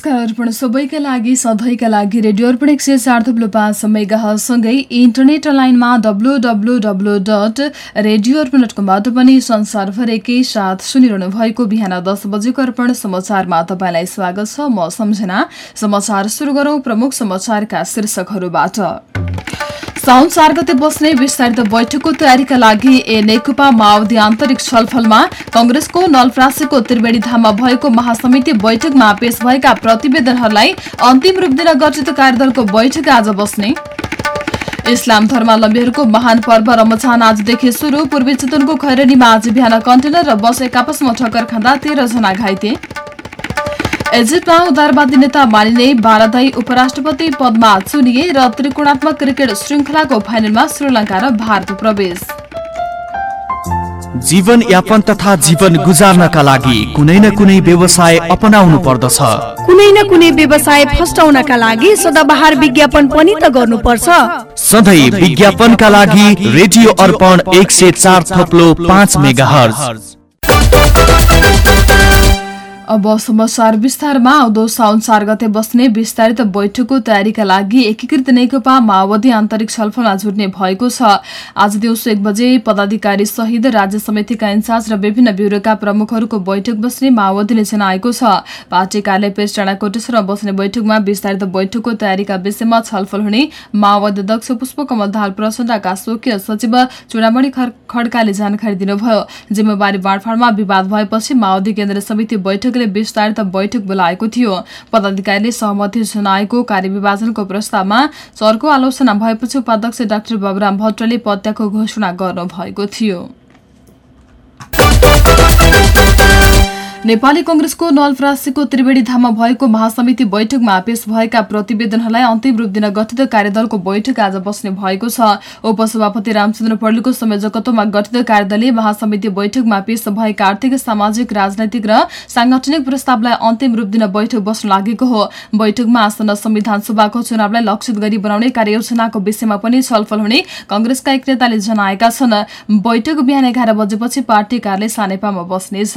नमस्कार अर्पण सबैका लागि सधैँका लागि रेडियो अर्पण एक सय चार थुप्लो पाँच मेगासँगै इन्टरनेट लाइनमा W W W dot radio Arpan dot कमबाट पनि संसारभर साथ सुनिरहनु भएको बिहान दस बजेको अर्पण समाचारमा तपाईँलाई स्वागत छ। म सम्झना। समाचार सुरु गरौं प्रमुख समाचारका शीर्षकहरूबाट। साउन चार गते बस्ने विस्तारित बैठकको तयारीका लागि ए नेकपा माओवादी आन्तरिक छलफलमा कंग्रेसको नलप्रासीको त्रिवेणी धाममा भएको महासमिति बैठकमा पेश भएका प्रतिवेदनहरूलाई अन्तिम रूप दिन गठित कार्यदलको बैठक आज बस्ने। इस्लाम धर्मावलम्बीहरूको महान पर्व रमजान आजदेखि शुरू पूर्वी चितवनको खैरनीमा आज बिहान कन्टेनर र बस आपसमा ठक्कर खाँदा तेह्र जना घाइते। इजिप्टमा उदारवादी नेता मानिने बारादाई उपराष्ट्रपति पदमा चुनिए र त्रिकोणात्मक क्रिकेट श्रृङ्खलाको फाइनलमा श्रीलङ्का र भारत प्रवेश। जीवन यापन तथा जीवन गुजार्नका लागि कुनै न कुनै व्यवसाय अपनाउनु पर्दछ। कुनै न कुनै व्यवसाय फस्टाउनका लागि सदाबहार विज्ञापन पनि त गर्नुपर्छ। सधैँ विज्ञापनका लागि रेडियो अर्पण एक सय चार थप्लो पाँच मेगा अब समाचार विस्तारमा आउँदो साउन चार गते बस्ने विस्तारित बैठकको तयारीका लागि एकीकृत नेकपा माओवादी आन्तरिक छलफलमा जुट्ने भएको छ। आज दिउँसो एक बजे पदाधिकारी सहित राज्य समितिका इन्चार्ज र विभिन्न ब्युरोका प्रमुखहरूको बैठक बस्ने माओवादीले जनाएको छ। पार्टी कार्यालय पेश डाँडा कोटेश्वरमा बस्ने बैठकमा विस्तारित बैठकको तयारीका विषयमा छलफल हुने माओवादी अध्यक्ष पुष्पकमल दाहाल प्रचण्डका स्वकीय सचिव चुडामणि खड्काले जानकारी दिनुभयो। जिम्मेवारी बाँडफाँडमा विवाद भएपछि माओवादी केन्द्र समिति बैठक समितिले विस्तारित बैठक बोलाएको थियो। पदाधिकारीले सहमति जनाएको कार्यविभाजनको प्रस्तावमा चर्को आलोचना भएपछि उपाध्यक्ष डाक्टर बाबुराम भट्टले पत्याको घोषणा गर्नुभएको थियो। नेपाली कंग्रेसको नलप्रासीको त्रिवेणी धाममा भएको महासमिति बैठकमा पेश भएका प्रतिवेदनहरूलाई अन्तिम रूप दिन गठित कार्यदलको बैठक आज बस्ने भएको छ। उपसभापति रामचन्द्र पौडेलको संयोजकत्वमा गठित कार्यदलले महासमिति बैठकमा पेश भएका आर्थिक सामाजिक राजनैतिक र सांगठनिक प्रस्तावलाई अन्तिम रूप दिन बैठक बस्न लागेको हो। बैठकमा आसन्न संविधान सभाको चुनावलाई लक्षित गरी बनाउने कार्ययोजनाको विषयमा पनि छलफल हुने कंग्रेसका एक नेताले जनाएका छन्। बैठक बिहान एघार बजेपछि पार्टी कार्यालय सानेपामा बस्नेछ।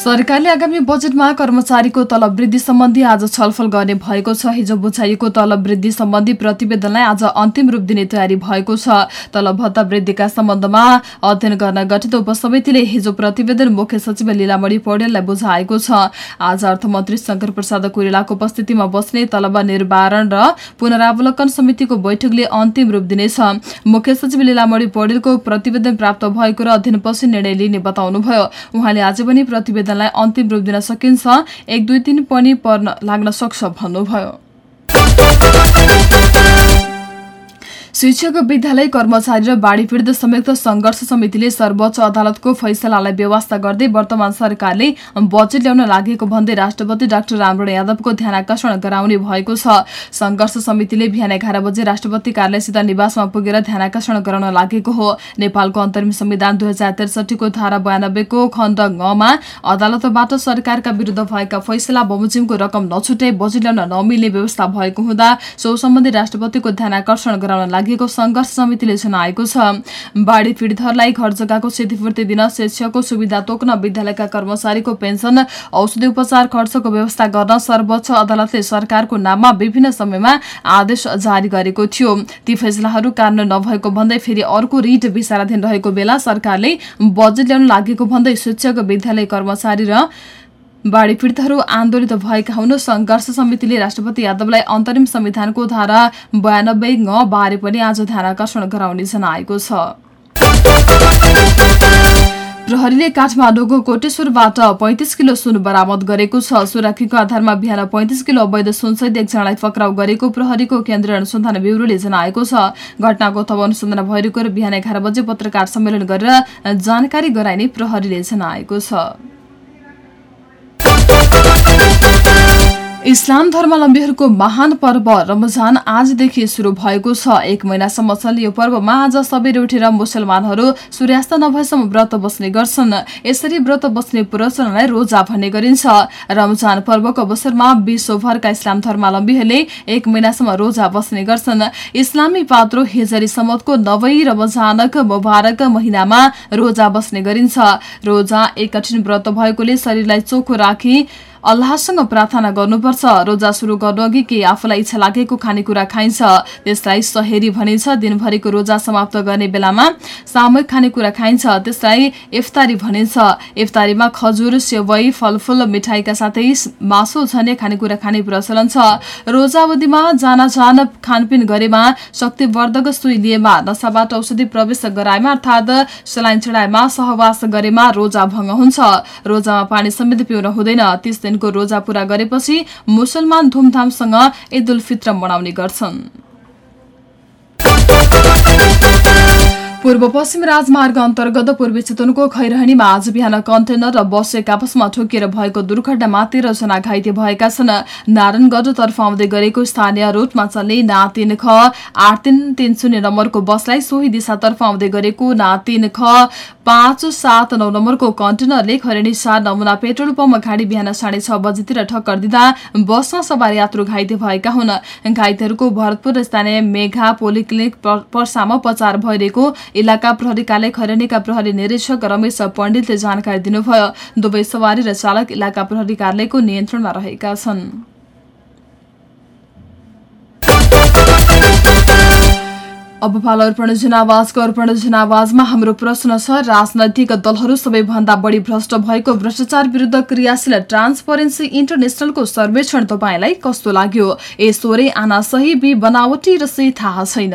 सरकारले आगामी बजेटमा कर्मचारीको तलब वृद्धि सम्बन्धी आज छलफल गर्ने भएको छ। हिजो बुझाइएको तलब वृद्धि सम्बन्धी प्रतिवेदनलाई आज अन्तिम रूप दिने तयारी भएको छ। तलब भत्ता वृद्धिका सम्बन्धमा अध्ययन गर्न गठित उपसमितिले हिजो प्रतिवेदन मुख्य सचिव लीलामणि पौडेललाई बुझाएको छ। आज अर्थमन्त्री शंकर प्रसाद कोइरालाको उपस्थितिमा बस्ने तलब निर्वारण र पुनरावलोकन समितिको बैठकले अन्तिम रूप दिनेछ। मुख्य सचिव लीलामणि पौडेलको प्रतिवेदन प्राप्त भएको र अध्ययनपछि निर्णय लिने बताउनुभयो। उहाँले आज पनि प्रतिवेदन आवेदनलाई अन्तिम रूप दिन सकिन्छ। एक दुई तिन पनि पर्न लाग्न सक्छ भन्नुभयो। शिक्षक विद्यालय कर्मचारी र बाढी पीडित संयुक्त संघर्ष समितिले सर्वोच्च अदालतको फैसलालाई व्यवस्था गर्दै वर्तमान सरकारले बजेट ल्याउन लागेको भन्दै राष्ट्रपति डाक्टर रामरण यादवको ध्यान आकर्षण गराउने भएको छ। संघर्ष समितिले बिहान एघार बजे राष्ट्रपति कार्यालयसित निवासमा पुगेर ध्यान आकर्षण गराउन लागेको हो। नेपालको अन्तरिम संविधान दुई हजार त्रिसठीको धारा बयानब्बेको खण्ड गमा अदालतबाट सरकारका विरूद्ध भएका फैसला बमोजिमको रकम नछुटे बजेट ल्याउन नमिल्ने व्यवस्था भएको हुँदा सो सम्बन्धी राष्ट्रपतिको ध्यान आकर्षण गराउन लागेको संघर्ष समितिले जनाएको छ। बाढ़ी पीड़ितहरूलाई घर जग्गाको क्षतिपूर्ति दिन शिक्षाको सुविधा तोक्न विद्यालयका कर्मचारीको पेन्सन औषधि उपचार खर्चको व्यवस्था गर्न सर्वोच्च अदालतले सरकारको नाममा विभिन्न समयमा आदेश जारी गरेको थियो। ती फैसलाहरू कारण नभएको भन्दै फेरि अर्को रिट विचाराधीन रहेको बेला सरकारले बजेट ल्याउन लागेको भन्दै शिक्षक विद्यालय कर्मचारी र बाढी पीडितहरू आन्दोलित भएका हुन् संघर्ष समितिले राष्ट्रपति यादवलाई अन्तरिम संविधानको धारा बयानब्बे ग बारे पनि आज ध्यान आकर्षण गराउने जनाएको छ। प्रहरीले काठमाडौँको कोटेश्वरबाट पैंतिस किलो सुन बरामद गरेको छ। सुराकीको आधारमा बिहान पैंतिस किलो अवैध सुनसहित एकजनालाई पक्राउ गरेको प्रहरीको केन्द्रीय अनुसन्धान ब्युरोले जनाएको छ। घटनाको थप अनुसन्धान भइरहेको र बिहान एघार बजे पत्रकार सम्मेलन गरेर जानकारी गराइने प्रहरीले जनाएको छ। thank इस्लाम धर्मावलम्बीहरूको महान पर्व रमजान आजदेखि सुरु भएको छ। एक महिनासम्म चल्ने यो पर्वमा आज सबैले उठेर मुसलमानहरू सूर्यास्त नभएसम्म व्रत बस्ने गर्छन्। यसरी व्रत बस्ने प्रचलनलाई रोजा भन्ने गरिन्छ। रमजान पर्वको अवसरमा विश्वभरका इस्लाम धर्मावलम्बीहरूले एक महिनासम्म रोजा बस्ने गर्छन्। इस्लामी पात्रो हेजरी सम्मतको नवै रमजानक मुबारक महिनामा रोजा बस्ने गरिन्छ। रोजा एक कठिन व्रत भएकोले शरीरलाई चोखो राखी अल्लाहसँग प्रार्थना गर्नुपर्छ। रोजा सुरु गर्नु अघि केही आफूलाई इच्छा लागेको खानेकुरा खाइन्छ। त्यसलाई सहेरी भनिन्छ। दिनभरिको रोजा समाप्त गर्ने बेलामा सामूहिक खानेकुरा खाइन्छ। त्यसलाई इफ्तारी भनिन्छ। इफ्तारीमा खजुर सेवई फलफुल मिठाईका साथै मासु झन्य खानेकुरा खाने प्रचलन छ। रोजा अवधिमा जान जान खानपिन गरेमा शक्तिवर्धक सुई लिएमा नसाबाट औषधि प्रवेश गराएमा अर्थात् सलाइन चढाएमा सहवास गरेमा रोजा भङ्ग हुन्छ। रोजामा पानी समेत पिउन हुँदैन। दिनको रोजा पूरा गरेपछि मुसलमान धुमधामसँग ईद उल फित्र मनाउने गर्छन्। पूर्व पश्चिम राजमार्ग अन्तर्गत पूर्वी चितवनको खैरहनीमा आज बिहान कन्टेनर र बस एक आपसमा ठोकिएर भएको दुर्घटनामा तेह्रजना घाइते भएका छन्। नारायणगढतर्फ आउँदै गरेको स्थानीय रूटमा चल्ने ना तीन ख आठ तीन तीन शून्य नम्बरको बसलाई सोही दिशातर्फ आउँदै गरेको ना तीन ख पाँच सात नौ नम्बरको कन्टेनरले खैरनी चार नमुना पेट्रोल पम्प गाडी बिहान साढे छ बजीतिर ठक्कर दिँदा बसमा सवार यात्रु घाइते भएका हुन्। घाइतेहरूको भरतपुर स्थानीय मेघा पोलिक्लिनिक पर्सामा उपचार भइरहेको इलाका प्रहरी कार्यालय खैरनीका प्रहरी निरीक्षक रमेश पण्डितले जानकारी दिनुभयो। दुवै सवारी र चालक इलाका प्रहरी कार्यालयको नियन्त्रणमा रहेका छन्। अब पाल अर्पण जनावाजको अर्पण जनावाजमा हाम्रो प्रश्न छ राजनैतिक दलहरू सबैभन्दा बढी भ्रष्ट भएको भ्रष्टाचार विरुद्ध क्रियाशील ट्रान्सपरेन्सी इन्टरनेसनलको सर्वेक्षण तपाईँलाई कस्तो लाग्यो? ए सोरे आना सही बी बनावटी र सी थाहा छैन।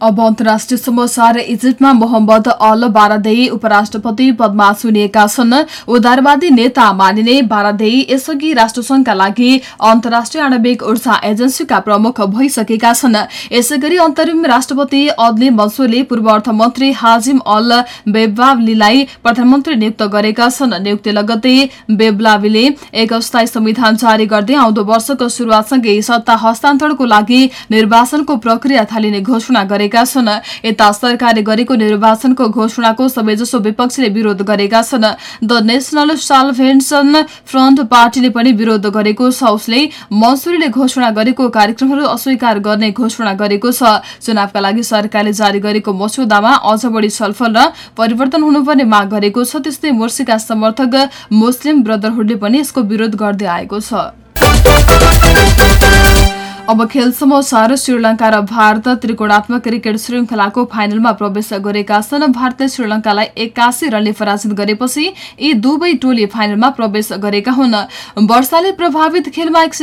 अब अन्तर्राष्ट्रिय समाचार इजिप्टमा मोहम्मद अल बारादेई उपराष्ट्रपति पदमा चुनिएका छन्। उदारवादी नेता मानिने बारादेई यसअघि राष्ट्रसंघका लागि अन्तर्राष्ट्रिय आणविक ऊर्जा एजेन्सीका प्रमुख भइसकेका छन्। यसै गरी अन्तरिम राष्ट्रपति अदली मन्सुरले पूर्व अर्थमन्त्री हाजिम अल बेब्लावलीलाई प्रधानमन्त्री नियुक्त गरेका छन्। नियुक्ति लगत्तै बेब्लावीले एक अस्थायी संविधान जारी गर्दै आउँदो वर्षको शुरूआतसँगै सत्ता हस्तान्तरणको लागि निर्वाचनको प्रक्रिया थालिने घोषणा गरेका छन्। यता सरकारले गरेको निर्वाचनको घोषणाको सबैजसो विपक्षीले विरोध गरेका छन्। द नेशनल साल्भेन्सन फ्रन्ट पार्टीले पनि विरोध गरेको छ। उसले मन्सुरीले घोषणा गरेको कार्यक्रमहरू अस्वीकार गर्ने घोषणा गरेको छ। चुनावका लागि सरकारले जारी गरेको मस्यौदामा अझ बढी छलफल र परिवर्तन हुनुपर्ने माग गरेको छ। त्यस्तै मोर्सीका समर्थक मुस्लिम ब्रदरहुडले पनि यसको विरोध गर्दै आएको छ। अब खेल समाचार श्रीलंका र भारत त्रिकोणात्मक क्रिकेट श्रृङ्खलाको फाइनलमा प्रवेश गरेका छन्। भारतले श्रीलंकालाई एक्कासी रनले पराजित गरेपछि यी दुवै टोली फाइनलमा प्रवेश गरेका हुन्। वर्षाले प्रभावित खेलमा एक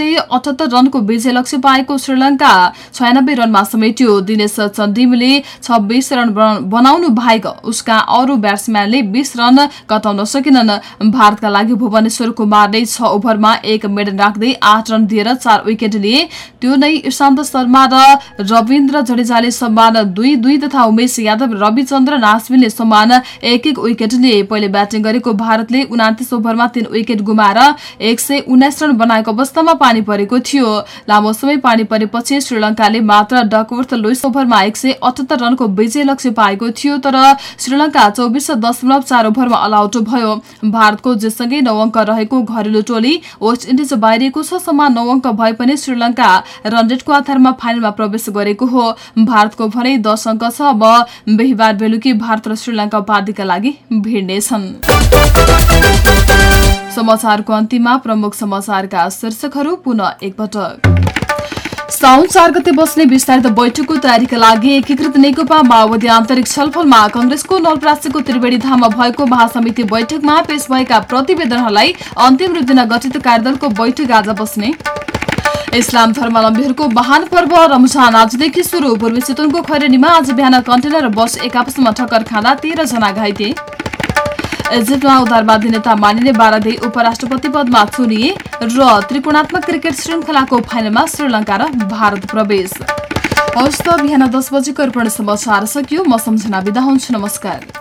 रनको विजय लक्ष्य पाएको श्रीलंका छयानब्बे रनमा समेट्यो। दिनेश चन्दिमले छब्बीस रन बनाउनु बाहेक उसका अरू ब्याट्सम्यानले बीस रन कटाउन सकेनन्। भारतका लागि भुवनेश्वर कुमारले छ ओभरमा एक मेडल राख्दै आठ रन दिएर चार विकेट लिए यो नै इशान्त शर्मा र रविन्द्र जडेजाले सम्मान दुई दुई तथा उमेश यादव रविचन्द्र नासविनले सम्मान एक एक विकेट लिए पहिले ब्याटिङ गरेको भारतले उनातिस ओभरमा तीन विकेट गुमाएर एक सय उन्नाइस रन बनाएको अवस्थामा पानी परेको थियो। लामो समय पानी परेपछि श्रीलंकाले मात्र डकवर्थ लुइस ओभरमा एक सय अठहत्तर रनको विजय लक्ष्य पाएको थियो तर श्रीलंका चौबिस दशमलव चार ओभरमा अलआउट भयो। भारतको जेसँगै नौ अङ्क रहेको घरेलु टोली वेस्ट इन्डिज बाहिरिएको छ समान नौ अङ्क भए पनि श्रीलंका रनरेटको आधारमा फाइनलमा प्रवेश गरेको हो। भारतको भने दश अङ्क छ अब बिहिबार बेलुकी भारत र श्रीलंका उपाधिका लागि भिड्नेछन्। समाचारको अन्तिममा प्रमुख समाचारका शीर्षकहरू पुनः एकपटक। साउन चार गते बस्ने विस्तारित बैठकको तयारीका लागि एकीकृत नेकपा माओवादी आन्तरिक छलफलमा कंग्रेसको नलप्रासीको त्रिवेणी धाममा भएको महासमिति बैठकमा पेश भएका प्रतिवेदनहरूलाई अन्तिम रूप दिन गठित कार्यदलको बैठक आज बस्ने इस्लाम धर्मावलम्बीहरूको महान पर्व रमजान आजदेखि शुरू पूर्वी चितवनको खैरेनीमा आज बिहान कन्टेनर बस एक आपसमा ठक्कर खाँदा तेह्र जना घाइते इजिप्टमा उदारवादी नेता मानिने बाह्रदेखि उपराष्ट्रपति पदमा चुनिए र त्रिकोणात्मक क्रिकेट श्रृङ्खलाको फाइनलमा श्रीलङ्का र भारत प्रवेश हवस् त बिहान दस बजेको अर्पण समाचार सकियो म सम्झना बिदा हुन्छु नमस्कार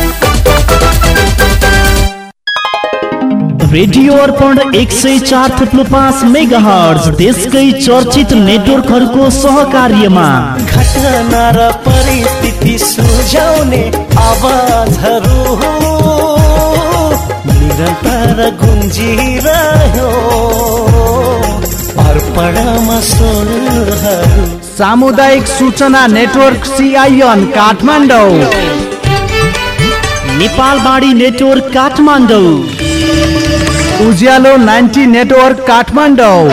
रेडियो अर्पण एक सय चार थुप्लो पाँच मेगा हर्ज देशकै चर्चित नेटवर्कहरूको सहकार्यमा। घटना र परिस्थिति सुझाउने आवाजहरू निरन्तर गुन्जिरह्यो। अर्पणमा सामुदायिक सूचना network CIN Kathmandu. नेपालबाडी network Kathmandu. Ujyaalo ninety network Kathmandu.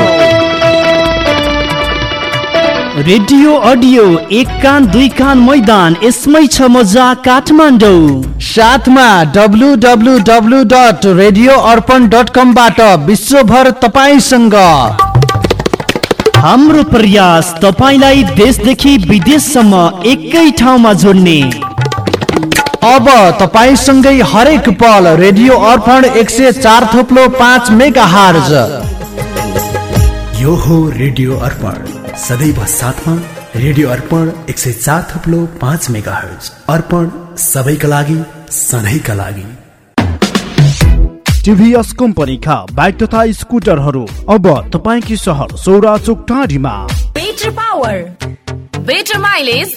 Radio audio एक कान दुई कान मैदान यसमै छ मजा काठमाडौँ। साथमा W W W dot radio Arpan dot कमबाट विश्वभर तपाईँसँग। हाम्रो प्रयास तपाईँलाई देशदेखि विदेशसम्म एकै ठाउँमा जोड्ने। अब तपाईँसँगै हरेक पल रेडियो अर्पण एक सय चार थोप्लो पाँच मेगा हार्ज यो हो रेडियो अर्पण। सदैव साथमा रेडियो अर्पण एक सय चार थप्लो पाँच मेगा हर्ज अर्पण सबैका लागि सधैँका लागि। टिभीएस कम्पनीका बाइक तथा स्कुटरहरू अब तपाईँकी सहर सौरा चोक टाढीमा। Better power better mileage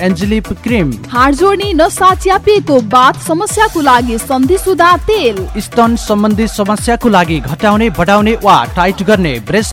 एन्जेलिप cream. हाड जोड्ने नसा च्यापिएको बाथ समस्याको लागि सन्धि सुधा तेल। स्तन सम्बन्धी समस्याको लागि घटाउने बढाउने वा टाइट गर्ने ब्रेस्ट